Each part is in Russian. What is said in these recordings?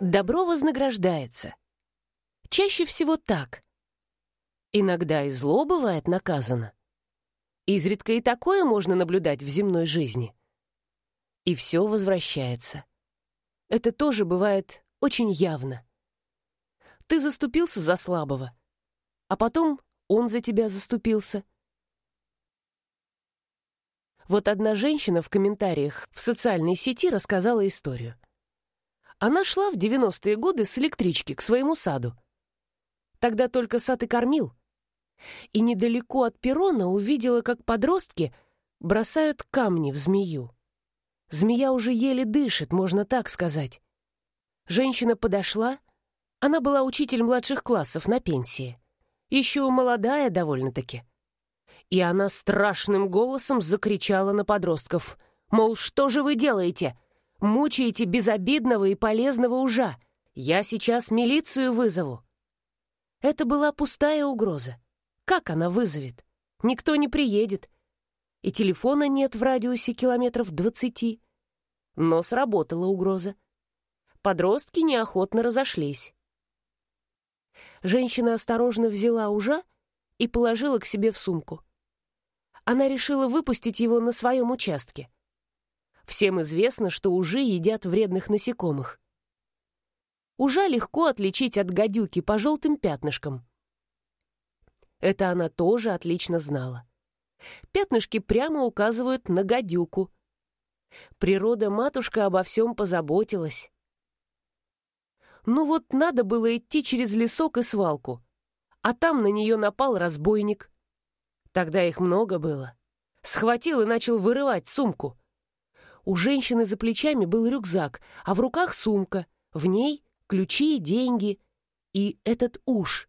Добро вознаграждается. Чаще всего так. Иногда и зло бывает наказано. Изредка и такое можно наблюдать в земной жизни. И все возвращается. Это тоже бывает очень явно. Ты заступился за слабого, а потом он за тебя заступился. Вот одна женщина в комментариях в социальной сети рассказала историю. Она шла в 90-е годы с электрички к своему саду. Тогда только сад и кормил. И недалеко от перрона увидела, как подростки бросают камни в змею. Змея уже еле дышит, можно так сказать. Женщина подошла. Она была учитель младших классов на пенсии. Еще молодая довольно-таки. И она страшным голосом закричала на подростков. Мол, что же вы делаете? Мучаете безобидного и полезного ужа. Я сейчас милицию вызову. Это была пустая угроза. Как она вызовет? Никто не приедет. И телефона нет в радиусе километров двадцати. Но сработала угроза. Подростки неохотно разошлись. Женщина осторожно взяла ужа и положила к себе в сумку. Она решила выпустить его на своем участке. Всем известно, что ужи едят вредных насекомых. Ужа легко отличить от гадюки по желтым пятнышкам. Это она тоже отлично знала. Пятнышки прямо указывают на гадюку. Природа-матушка обо всем позаботилась. Ну вот надо было идти через лесок и свалку, а там на нее напал разбойник. Тогда их много было. Схватил и начал вырывать сумку. У женщины за плечами был рюкзак, а в руках сумка. В ней ключи, деньги и этот уж.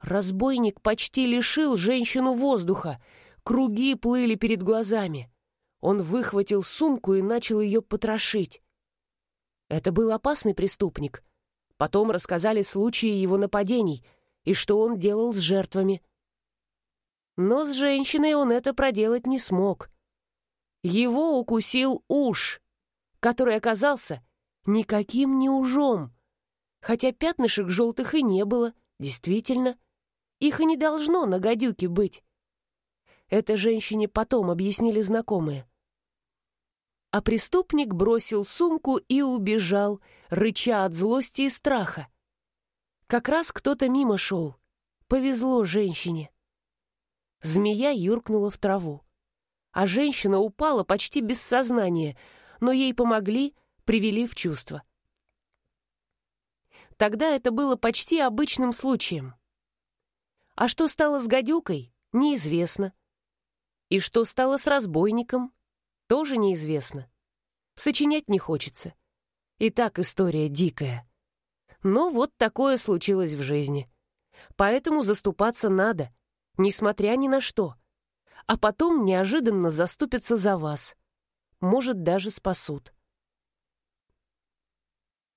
Разбойник почти лишил женщину воздуха. Круги плыли перед глазами. Он выхватил сумку и начал ее потрошить. Это был опасный преступник. Потом рассказали случаи его нападений и что он делал с жертвами. Но с женщиной он это проделать не смог. Его укусил уж, который оказался никаким не ужом. Хотя пятнышек желтых и не было, действительно. Их и не должно на гадюке быть. Это женщине потом объяснили знакомые. А преступник бросил сумку и убежал, рыча от злости и страха. Как раз кто-то мимо шел. Повезло женщине. Змея юркнула в траву а женщина упала почти без сознания, но ей помогли, привели в чувство. Тогда это было почти обычным случаем. А что стало с гадюкой, неизвестно. И что стало с разбойником, тоже неизвестно. Сочинять не хочется. И так история дикая. Но вот такое случилось в жизни. Поэтому заступаться надо, несмотря ни на что — а потом неожиданно заступятся за вас. Может, даже спасут.